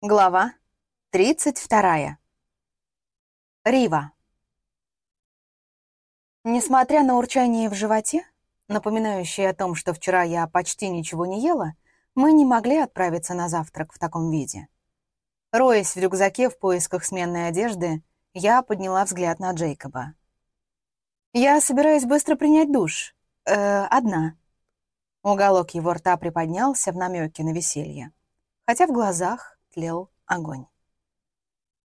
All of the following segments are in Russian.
Глава 32. Рива. Несмотря на урчание в животе, напоминающее о том, что вчера я почти ничего не ела, мы не могли отправиться на завтрак в таком виде. Роясь в рюкзаке в поисках сменной одежды, я подняла взгляд на Джейкоба. «Я собираюсь быстро принять душ. Э, одна». Уголок его рта приподнялся в намеке на веселье, хотя в глазах тлел огонь.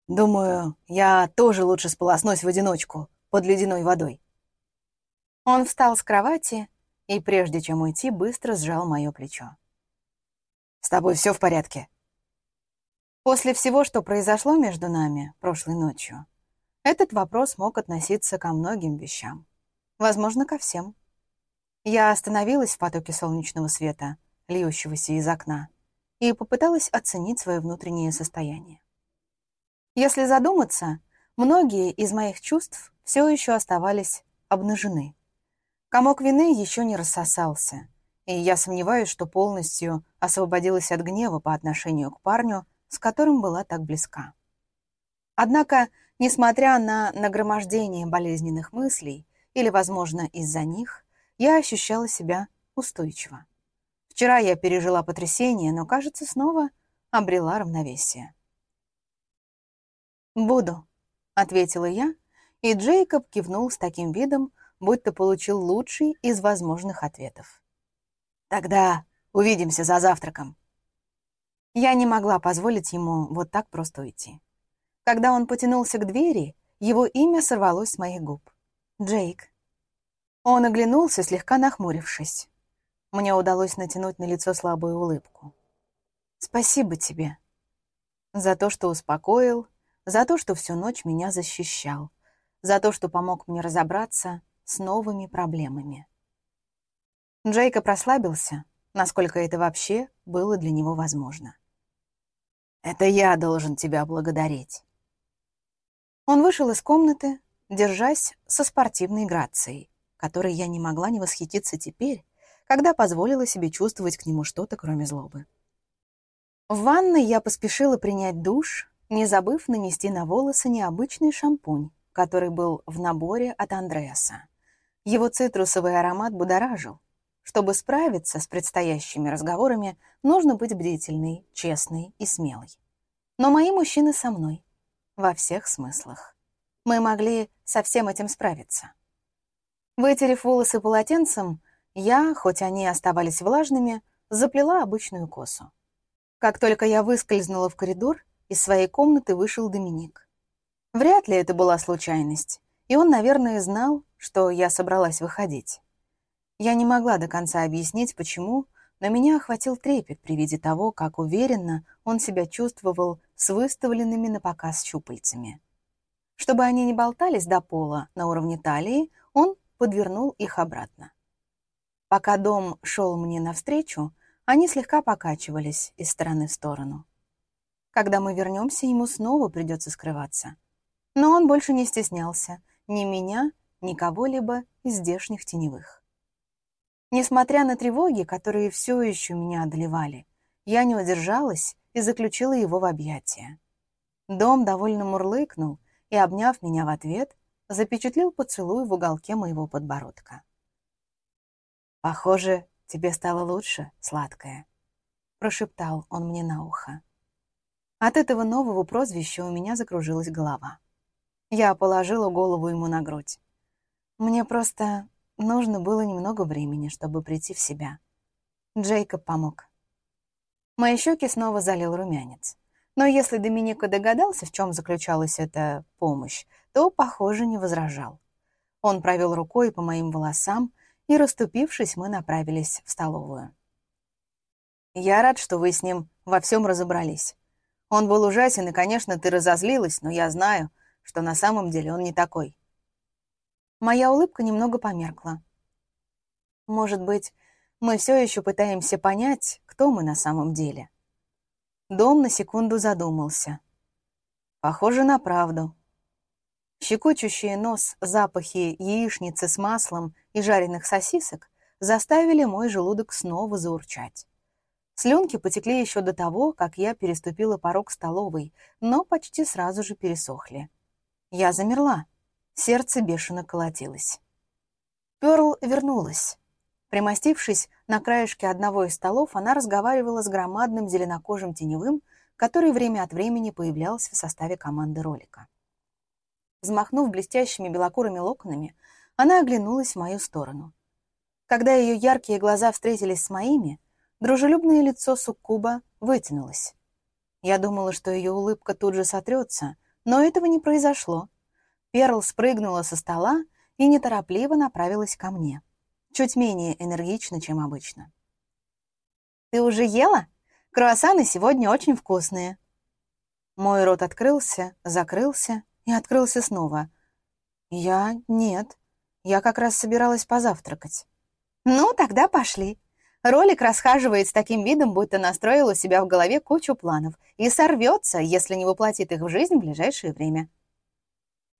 «Думаю, я тоже лучше сполоснусь в одиночку под ледяной водой». Он встал с кровати и, прежде чем уйти, быстро сжал мое плечо. «С тобой все в порядке?» После всего, что произошло между нами прошлой ночью, этот вопрос мог относиться ко многим вещам. Возможно, ко всем. Я остановилась в потоке солнечного света, льющегося из окна, и попыталась оценить свое внутреннее состояние. Если задуматься, многие из моих чувств все еще оставались обнажены. Комок вины еще не рассосался, и я сомневаюсь, что полностью освободилась от гнева по отношению к парню, с которым была так близка. Однако, несмотря на нагромождение болезненных мыслей, или, возможно, из-за них, я ощущала себя устойчиво. Вчера я пережила потрясение, но, кажется, снова обрела равновесие. «Буду», — ответила я, и Джейкоб кивнул с таким видом, будто получил лучший из возможных ответов. «Тогда увидимся за завтраком». Я не могла позволить ему вот так просто уйти. Когда он потянулся к двери, его имя сорвалось с моих губ. «Джейк». Он оглянулся, слегка нахмурившись. Мне удалось натянуть на лицо слабую улыбку. «Спасибо тебе. За то, что успокоил, за то, что всю ночь меня защищал, за то, что помог мне разобраться с новыми проблемами». Джейка прослабился, насколько это вообще было для него возможно. «Это я должен тебя благодарить». Он вышел из комнаты, держась со спортивной грацией, которой я не могла не восхититься теперь, когда позволила себе чувствовать к нему что-то, кроме злобы. В ванной я поспешила принять душ, не забыв нанести на волосы необычный шампунь, который был в наборе от Андреаса. Его цитрусовый аромат будоражил. Чтобы справиться с предстоящими разговорами, нужно быть бдительной, честной и смелой. Но мои мужчины со мной. Во всех смыслах. Мы могли со всем этим справиться. Вытерев волосы полотенцем, я, хоть они оставались влажными, заплела обычную косу. Как только я выскользнула в коридор, из своей комнаты вышел Доминик. Вряд ли это была случайность, и он, наверное, знал, что я собралась выходить. Я не могла до конца объяснить, почему, но меня охватил трепет при виде того, как уверенно он себя чувствовал с выставленными на показ щупальцами. Чтобы они не болтались до пола на уровне талии, он подвернул их обратно. Пока дом шел мне навстречу, они слегка покачивались из стороны в сторону. Когда мы вернемся, ему снова придется скрываться. Но он больше не стеснялся ни меня, ни кого-либо из здешних теневых. Несмотря на тревоги, которые все еще меня одолевали, я не удержалась и заключила его в объятия. Дом довольно мурлыкнул и, обняв меня в ответ, запечатлел поцелуй в уголке моего подбородка. «Похоже, тебе стало лучше, сладкая», — прошептал он мне на ухо. От этого нового прозвища у меня закружилась голова. Я положила голову ему на грудь. Мне просто нужно было немного времени, чтобы прийти в себя. Джейкоб помог. Мои щеки снова залил румянец. Но если Доминика догадался, в чем заключалась эта помощь, то, похоже, не возражал. Он провел рукой по моим волосам, и, расступившись, мы направились в столовую. «Я рад, что вы с ним во всем разобрались. Он был ужасен, и, конечно, ты разозлилась, но я знаю, что на самом деле он не такой». Моя улыбка немного померкла. «Может быть, мы все еще пытаемся понять, кто мы на самом деле?» Дом на секунду задумался. «Похоже на правду», Щекочущие нос запахи яичницы с маслом и жареных сосисок заставили мой желудок снова заурчать. Слюнки потекли еще до того, как я переступила порог столовой, но почти сразу же пересохли. Я замерла. Сердце бешено колотилось. Перл вернулась. Примостившись на краешке одного из столов, она разговаривала с громадным зеленокожим теневым, который время от времени появлялся в составе команды ролика. Взмахнув блестящими белокурыми локонами, она оглянулась в мою сторону. Когда ее яркие глаза встретились с моими, дружелюбное лицо суккуба вытянулось. Я думала, что ее улыбка тут же сотрется, но этого не произошло. Перл спрыгнула со стола и неторопливо направилась ко мне, чуть менее энергично, чем обычно. «Ты уже ела? Круассаны сегодня очень вкусные». Мой рот открылся, закрылся и открылся снова. «Я... нет. Я как раз собиралась позавтракать». «Ну, тогда пошли». Ролик расхаживает с таким видом, будто настроил у себя в голове кучу планов и сорвется, если не воплотит их в жизнь в ближайшее время.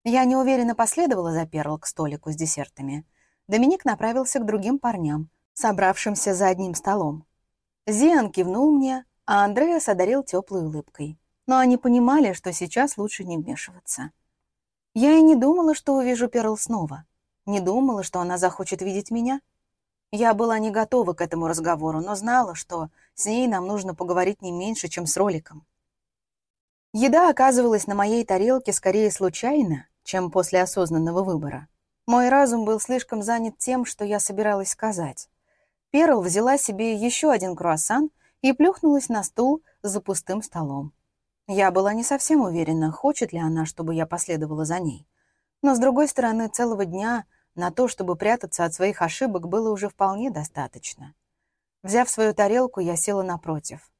Я неуверенно последовала за Перл к столику с десертами. Доминик направился к другим парням, собравшимся за одним столом. Зиан кивнул мне, а Андреас одарил теплой улыбкой. Но они понимали, что сейчас лучше не вмешиваться. Я и не думала, что увижу Перл снова. Не думала, что она захочет видеть меня. Я была не готова к этому разговору, но знала, что с ней нам нужно поговорить не меньше, чем с роликом. Еда оказывалась на моей тарелке скорее случайно, чем после осознанного выбора. Мой разум был слишком занят тем, что я собиралась сказать. Перл взяла себе еще один круассан и плюхнулась на стул за пустым столом. Я была не совсем уверена, хочет ли она, чтобы я последовала за ней. Но, с другой стороны, целого дня на то, чтобы прятаться от своих ошибок, было уже вполне достаточно. Взяв свою тарелку, я села напротив.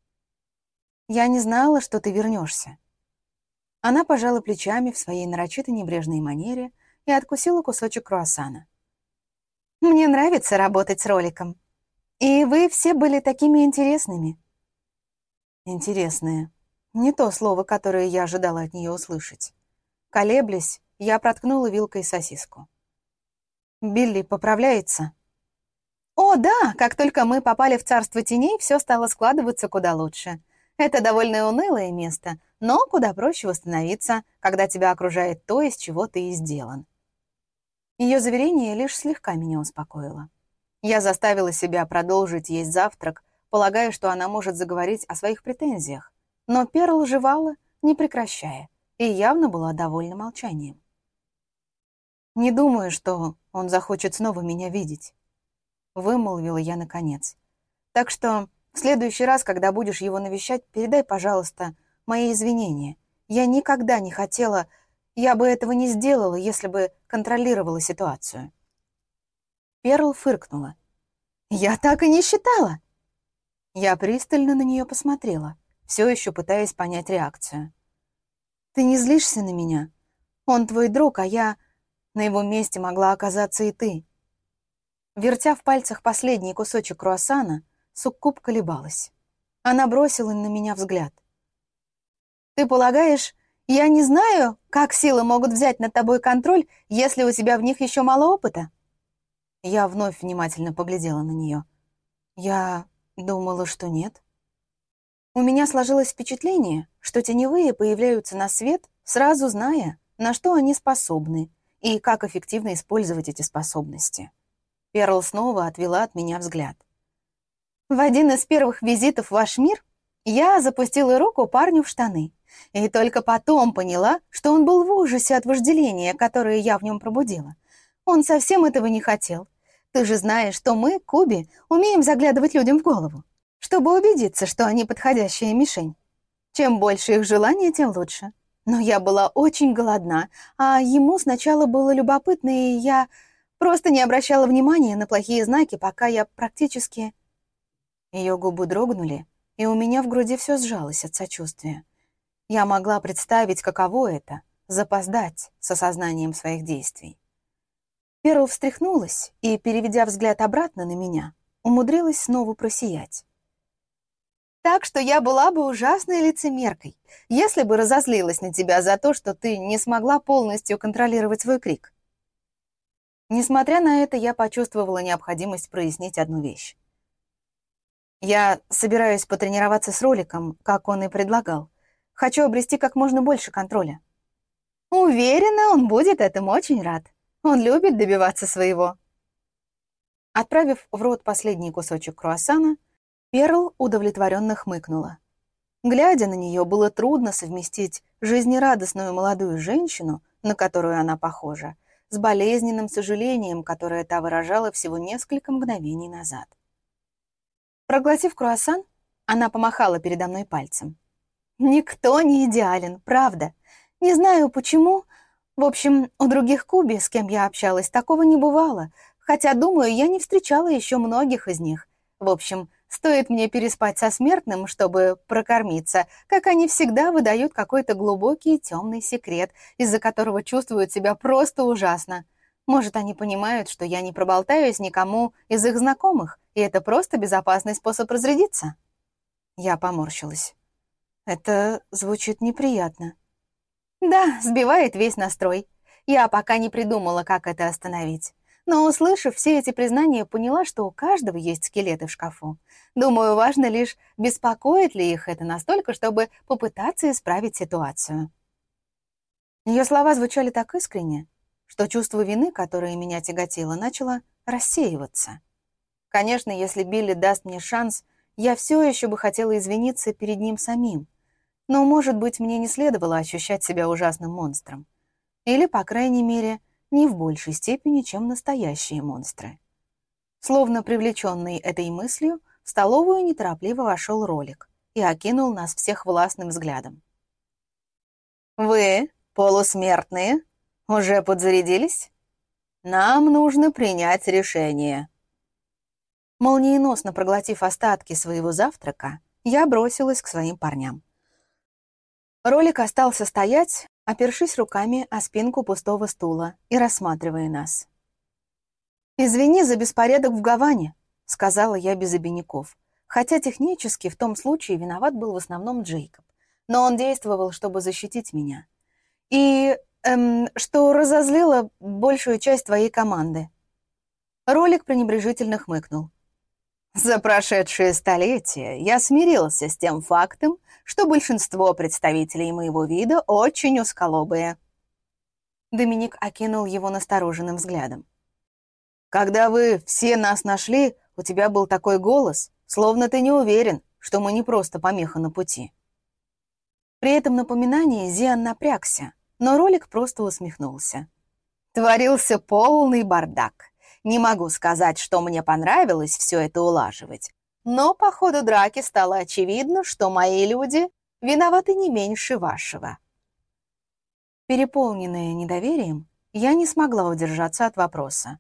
«Я не знала, что ты вернешься. Она пожала плечами в своей нарочито небрежной манере и откусила кусочек круассана. «Мне нравится работать с роликом. И вы все были такими интересными». «Интересные. Не то слово, которое я ожидала от нее услышать. Колеблясь, я проткнула вилкой сосиску. «Билли поправляется?» «О, да! Как только мы попали в царство теней, все стало складываться куда лучше. Это довольно унылое место, но куда проще восстановиться, когда тебя окружает то, из чего ты и сделан. Ее заверение лишь слегка меня успокоило. Я заставила себя продолжить есть завтрак, полагая, что она может заговорить о своих претензиях. Но Перл жевала, не прекращая, и явно была довольна молчанием. «Не думаю, что он захочет снова меня видеть», — вымолвила я наконец. «Так что в следующий раз, когда будешь его навещать, передай, пожалуйста, мои извинения. Я никогда не хотела... Я бы этого не сделала, если бы контролировала ситуацию». Перл фыркнула. «Я так и не считала!» Я пристально на нее посмотрела, все еще пытаясь понять реакцию. «Ты не злишься на меня? Он твой друг, а я... На его месте могла оказаться и ты». Вертя в пальцах последний кусочек круассана, Суккуб колебалась. Она бросила на меня взгляд. Ты полагаешь, я не знаю, как силы могут взять над тобой контроль, если у тебя в них еще мало опыта?» Я вновь внимательно поглядела на нее. Я думала, что нет. У меня сложилось впечатление, что теневые появляются на свет, сразу зная, на что они способны и как эффективно использовать эти способности. Перл снова отвела от меня взгляд. В один из первых визитов в ваш мир я запустила руку парню в штаны. И только потом поняла, что он был в ужасе от вожделения, которое я в нем пробудила. Он совсем этого не хотел. Ты же знаешь, что мы, Куби, умеем заглядывать людям в голову, чтобы убедиться, что они подходящая мишень. Чем больше их желания, тем лучше. Но я была очень голодна, а ему сначала было любопытно, и я просто не обращала внимания на плохие знаки, пока я практически... Ее губы дрогнули, и у меня в груди все сжалось от сочувствия. Я могла представить, каково это — запоздать с осознанием своих действий. Перл встряхнулась и, переведя взгляд обратно на меня, умудрилась снова просиять. Так что я была бы ужасной лицемеркой, если бы разозлилась на тебя за то, что ты не смогла полностью контролировать свой крик. Несмотря на это, я почувствовала необходимость прояснить одну вещь. Я собираюсь потренироваться с роликом, как он и предлагал. Хочу обрести как можно больше контроля. Уверена, он будет этому очень рад. Он любит добиваться своего. Отправив в рот последний кусочек круассана, Перл удовлетворенно хмыкнула. Глядя на нее, было трудно совместить жизнерадостную молодую женщину, на которую она похожа, с болезненным сожалением, которое та выражала всего несколько мгновений назад. Проглотив круассан, она помахала передо мной пальцем. «Никто не идеален, правда. Не знаю почему. В общем, у других Куби, с кем я общалась, такого не бывало, хотя, думаю, я не встречала еще многих из них. В общем, Стоит мне переспать со смертным, чтобы прокормиться, как они всегда выдают какой-то глубокий темный секрет, из-за которого чувствуют себя просто ужасно. Может, они понимают, что я не проболтаюсь никому из их знакомых, и это просто безопасный способ разрядиться? Я поморщилась. Это звучит неприятно. Да, сбивает весь настрой. Я пока не придумала, как это остановить. Но, услышав все эти признания, поняла, что у каждого есть скелеты в шкафу. Думаю, важно лишь, беспокоит ли их это настолько, чтобы попытаться исправить ситуацию. Ее слова звучали так искренне, что чувство вины, которое меня тяготило, начало рассеиваться. Конечно, если Билли даст мне шанс, я все еще бы хотела извиниться перед ним самим. Но, может быть, мне не следовало ощущать себя ужасным монстром. Или, по крайней мере, не в большей степени, чем настоящие монстры. Словно привлеченный этой мыслью, в столовую неторопливо вошел ролик и окинул нас всех властным взглядом. «Вы, полусмертные, уже подзарядились? Нам нужно принять решение». Молниеносно проглотив остатки своего завтрака, я бросилась к своим парням. Ролик остался стоять, опершись руками о спинку пустого стула и рассматривая нас. «Извини за беспорядок в Гаване», — сказала я без обиняков, хотя технически в том случае виноват был в основном Джейкоб, но он действовал, чтобы защитить меня. И эм, что разозлило большую часть твоей команды. Ролик пренебрежительно хмыкнул. За прошедшие столетия я смирился с тем фактом, что большинство представителей моего вида очень узколобые. Доминик окинул его настороженным взглядом. «Когда вы все нас нашли, у тебя был такой голос, словно ты не уверен, что мы не просто помеха на пути». При этом напоминании Зиан напрягся, но ролик просто усмехнулся. Творился полный бардак. Не могу сказать, что мне понравилось все это улаживать, но по ходу драки стало очевидно, что мои люди виноваты не меньше вашего. Переполненная недоверием, я не смогла удержаться от вопроса.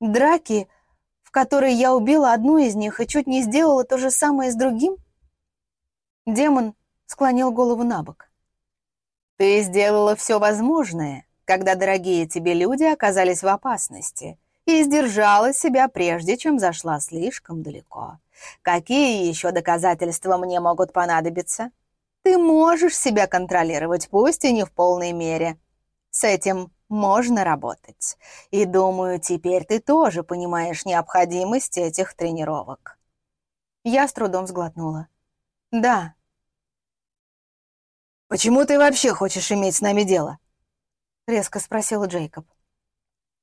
Драки, в которой я убила одну из них и чуть не сделала то же самое с другим? Демон склонил голову на бок. Ты сделала все возможное, когда дорогие тебе люди оказались в опасности, и сдержала себя, прежде чем зашла слишком далеко. Какие еще доказательства мне могут понадобиться? Ты можешь себя контролировать, пусть и не в полной мере. С этим можно работать. И думаю, теперь ты тоже понимаешь необходимость этих тренировок. Я с трудом сглотнула. Да. «Почему ты вообще хочешь иметь с нами дело?» — резко спросил Джейкоб.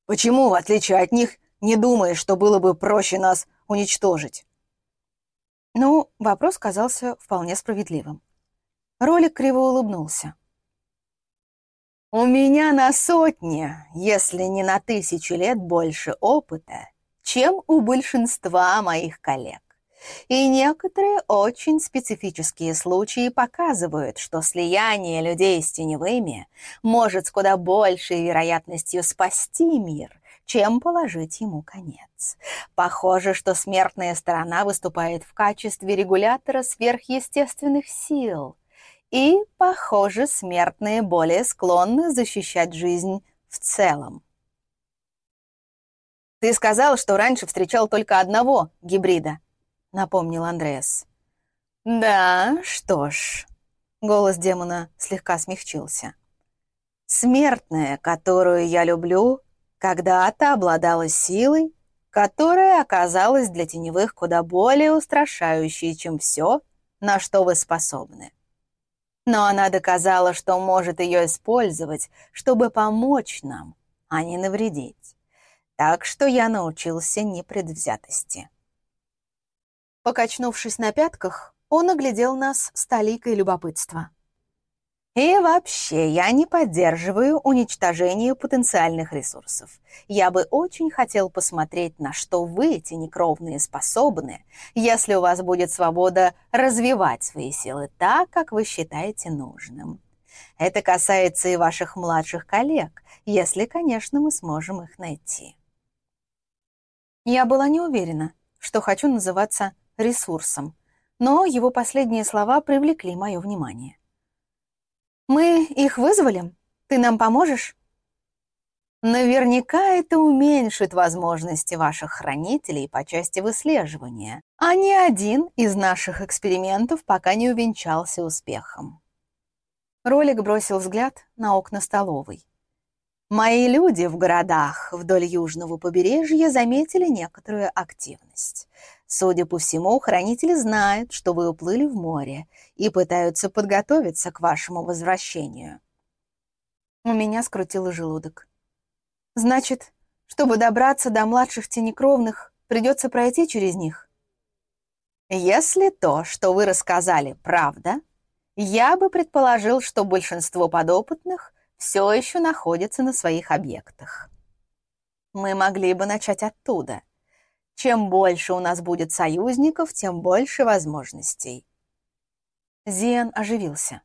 Почему, в отличие от них, не думаешь, что было бы проще нас уничтожить?» Ну, вопрос казался вполне справедливым. Ролик криво улыбнулся. «У меня на сотни, если не на тысячу лет больше опыта, чем у большинства моих коллег. И некоторые очень специфические случаи показывают, что слияние людей с теневыми может с куда большей вероятностью спасти мир, чем положить ему конец. Похоже, что смертная сторона выступает в качестве регулятора сверхъестественных сил. И, похоже, смертные более склонны защищать жизнь в целом. Ты сказал, что раньше встречал только одного гибрида, напомнил Андреас. «Да, что ж...» Голос демона слегка смягчился. «Смертная, которую я люблю, когда-то обладала силой которая оказалась для теневых куда более устрашающей, чем все, на что вы способны. Но она доказала, что может ее использовать, чтобы помочь нам, а не навредить. Так что я научился непредвзятости. Покачнувшись на пятках, он оглядел нас с толикой любопытства. И вообще, я не поддерживаю уничтожение потенциальных ресурсов. Я бы очень хотел посмотреть, на что вы, эти некровные, способны, если у вас будет свобода развивать свои силы так, как вы считаете нужным. Это касается и ваших младших коллег, если, конечно, мы сможем их найти. Я была не уверена, что хочу называться ресурсом, но его последние слова привлекли мое внимание. Мы их вызволим? Ты нам поможешь? Наверняка это уменьшит возможности ваших хранителей по части выслеживания, а ни один из наших экспериментов пока не увенчался успехом. Ролик бросил взгляд на окна столовой. Мои люди в городах вдоль южного побережья заметили некоторую активность. Судя по всему, хранители знают, что вы уплыли в море и пытаются подготовиться к вашему возвращению. У меня скрутило желудок. Значит, чтобы добраться до младших тенекровных, придется пройти через них? Если то, что вы рассказали, правда, я бы предположил, что большинство подопытных все еще находится на своих объектах. Мы могли бы начать оттуда — чем больше у нас будет союзников, тем больше возможностей. Зиан оживился.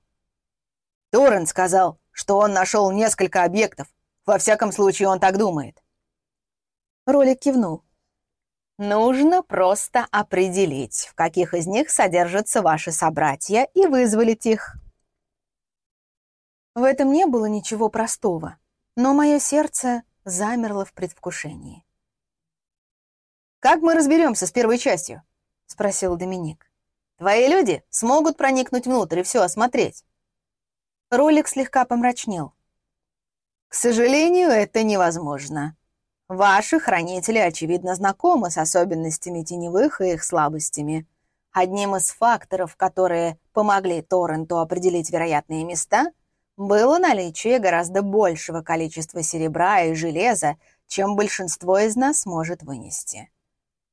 Торрен сказал, что он нашел несколько объектов. Во всяком случае, он так думает. Ролик кивнул. Нужно просто определить, в каких из них содержатся ваши собратья, и вызволить их. В этом не было ничего простого, но мое сердце замерло в предвкушении. «Как мы разберемся с первой частью?» — спросил Доминик. «Твои люди смогут проникнуть внутрь и все осмотреть». Ролик слегка помрачнел. «К сожалению, это невозможно. Ваши хранители, очевидно, знакомы с особенностями теневых и их слабостями. Одним из факторов, которые помогли Торренту определить вероятные места, было наличие гораздо большего количества серебра и железа, чем большинство из нас может вынести.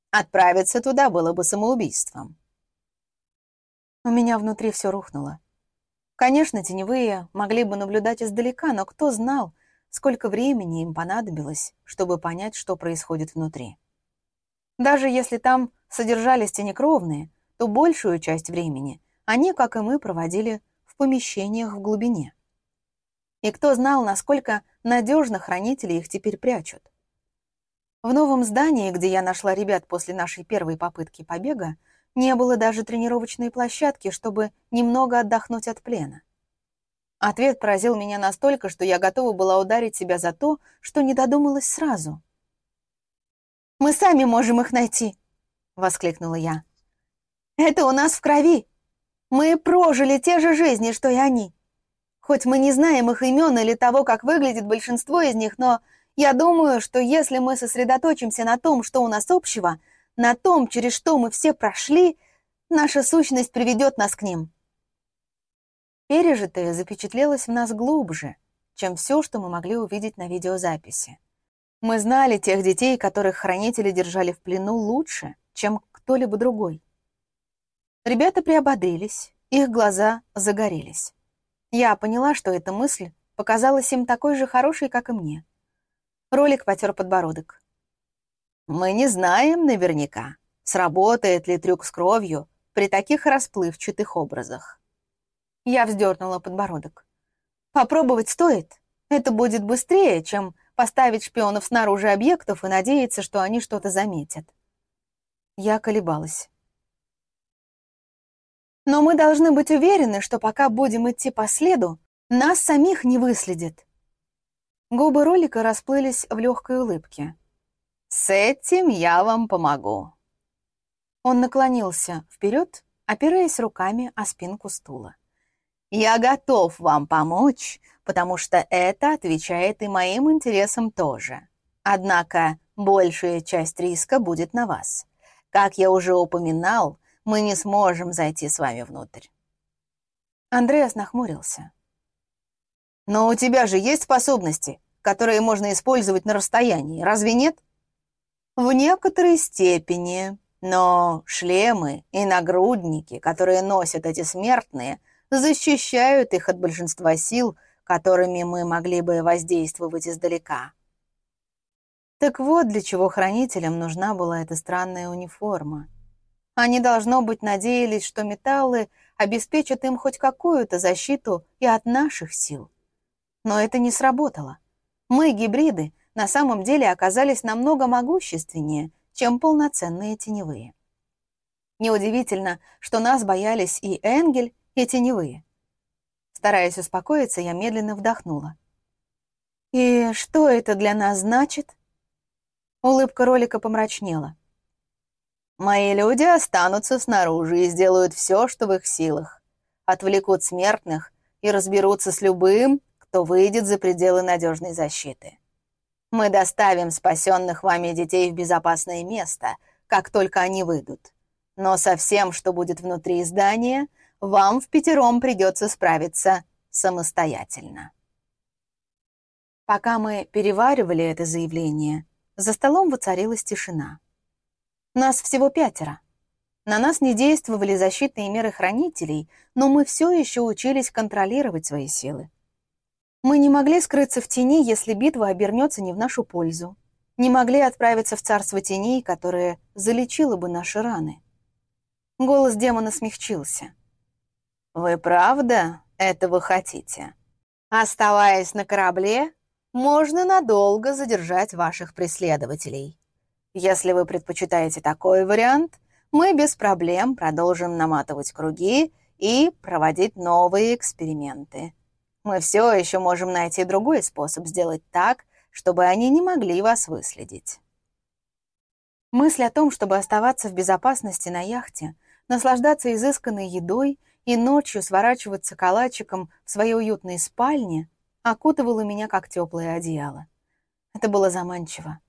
Отправиться туда было бы самоубийством. У меня внутри все рухнуло. Конечно, теневые могли бы наблюдать издалека, но кто знал, сколько времени им понадобилось, чтобы понять, что происходит внутри. Даже если там содержались тенекровные, то большую часть времени они, как и мы, проводили в помещениях в глубине. И кто знал, насколько надежно хранители их теперь прячут. В новом здании, где я нашла ребят после нашей первой попытки побега, не было даже тренировочной площадки, чтобы немного отдохнуть от плена. Ответ поразил меня настолько, что я готова была ударить себя за то, что не додумалась сразу. «Мы сами можем их найти!» — воскликнула я. «Это у нас в крови! Мы прожили те же жизни, что и они. Хоть мы не знаем их имен или того, как выглядит большинство из них, но я думаю, что если мы сосредоточимся на том, что у нас общего, на том, через что мы все прошли, наша сущность приведет нас к ним. Пережитое запечатлелось в нас глубже, чем все, что мы могли увидеть на видеозаписи. Мы знали тех детей, которых хранители держали в плену лучше, чем кто-либо другой. Ребята приободрились, их глаза загорелись. Я поняла, что эта мысль показалась им такой же хорошей, как и мне. Ролик потер подбородок. «Мы не знаем наверняка, сработает ли трюк с кровью при таких расплывчатых образах». Я вздернула подбородок. «Попробовать стоит. Это будет быстрее, чем поставить шпионов снаружи объектов и надеяться, что они что-то заметят». Я колебалась. «Но мы должны быть уверены, что пока будем идти по следу, нас самих не выследят. Губы ролика расплылись в легкой улыбке. «С этим я вам помогу». Он наклонился вперед, опираясь руками о спинку стула. «Я готов вам помочь, потому что это отвечает и моим интересам тоже. Однако большая часть риска будет на вас. Как я уже упоминал, мы не сможем зайти с вами внутрь. Андреас нахмурился. «Но у тебя же есть способности, которые можно использовать на расстоянии, разве нет?» «В некоторой степени, но шлемы и нагрудники, которые носят эти смертные, защищают их от большинства сил, которыми мы могли бы воздействовать издалека. Так вот, для чего хранителям нужна была эта странная униформа. Они, должно быть, надеялись, что металлы обеспечат им хоть какую-то защиту и от наших сил. Но это не сработало. Мы, гибриды, на самом деле оказались намного могущественнее, чем полноценные теневые. Неудивительно, что нас боялись и Энгель, и теневые. Стараясь успокоиться, я медленно вдохнула. «И что это для нас значит?» Улыбка ролика помрачнела. «Мои люди останутся снаружи и сделают все, что в их силах. Отвлекут смертных и разберутся с любым, кто выйдет за пределы надежной защиты. Мы доставим спасенных вами детей в безопасное место, как только они выйдут. Но со всем, что будет внутри здания, вам в пятером придется справиться самостоятельно». Пока мы переваривали это заявление, за столом воцарилась тишина. Нас всего пятеро. На нас не действовали защитные меры хранителей, но мы все еще учились контролировать свои силы. Мы не могли скрыться в тени, если битва обернется не в нашу пользу. Не могли отправиться в царство теней, которое залечило бы наши раны. Голос демона смягчился. «Вы правда этого хотите? Оставаясь на корабле, можно надолго задержать ваших преследователей. Если вы предпочитаете такой вариант, мы без проблем продолжим наматывать круги и проводить новые эксперименты. Мы все еще можем найти другой способ сделать так, чтобы они не могли вас выследить. Мысль о том, чтобы оставаться в безопасности на яхте, наслаждаться изысканной едой и ночью сворачиваться калачиком в своей уютной спальне, окутывало меня, как теплое одеяло. Это было заманчиво.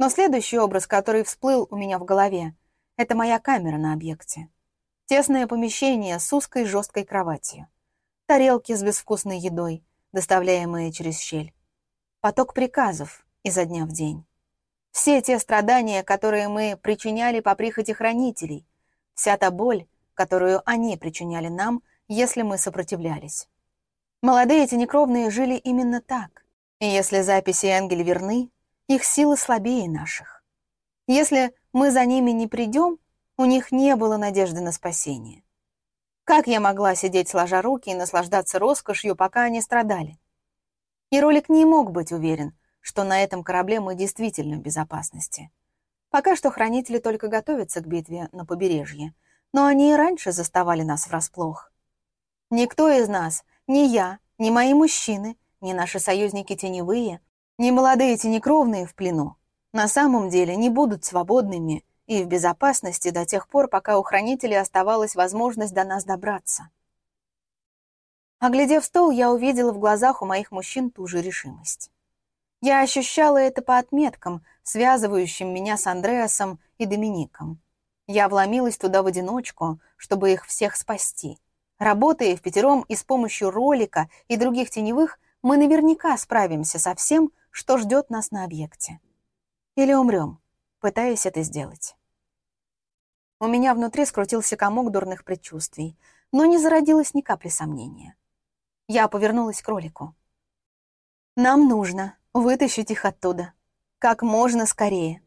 Но следующий образ, который всплыл у меня в голове, это моя камера на объекте. Тесное помещение с узкой жесткой кроватью. Тарелки с безвкусной едой, доставляемые через щель. Поток приказов изо дня в день. Все те страдания, которые мы причиняли по прихоти хранителей. Вся та боль, которую они причиняли нам, если мы сопротивлялись. Молодые тенекровные жили именно так. И если записи Энгель верны, их силы слабее наших. Если мы за ними не придем, у них не было надежды на спасение. Как я могла сидеть сложа руки и наслаждаться роскошью, пока они страдали? И ролик не мог быть уверен, что на этом корабле мы действительно в безопасности. Пока что хранители только готовятся к битве на побережье, но они и раньше заставали нас врасплох. Никто из нас ни я, ни мои мужчины, ни наши союзники теневые, ни молодые тенекровные в плену на самом деле не будут свободными и в безопасности до тех пор, пока у хранителей оставалась возможность до нас добраться. Оглядев стол, я увидела в глазах у моих мужчин ту же решимость. Я ощущала это по отметкам, связывающим меня с Андреасом и Домиником. Я вломилась туда в одиночку, чтобы их всех спасти — Работая в пятером и с помощью ролика и других теневых, мы наверняка справимся со всем, что ждет нас на объекте. Или умрем, пытаясь это сделать. У меня внутри скрутился комок дурных предчувствий, но не зародилось ни капли сомнения. Я повернулась к ролику. «Нам нужно вытащить их оттуда. Как можно скорее.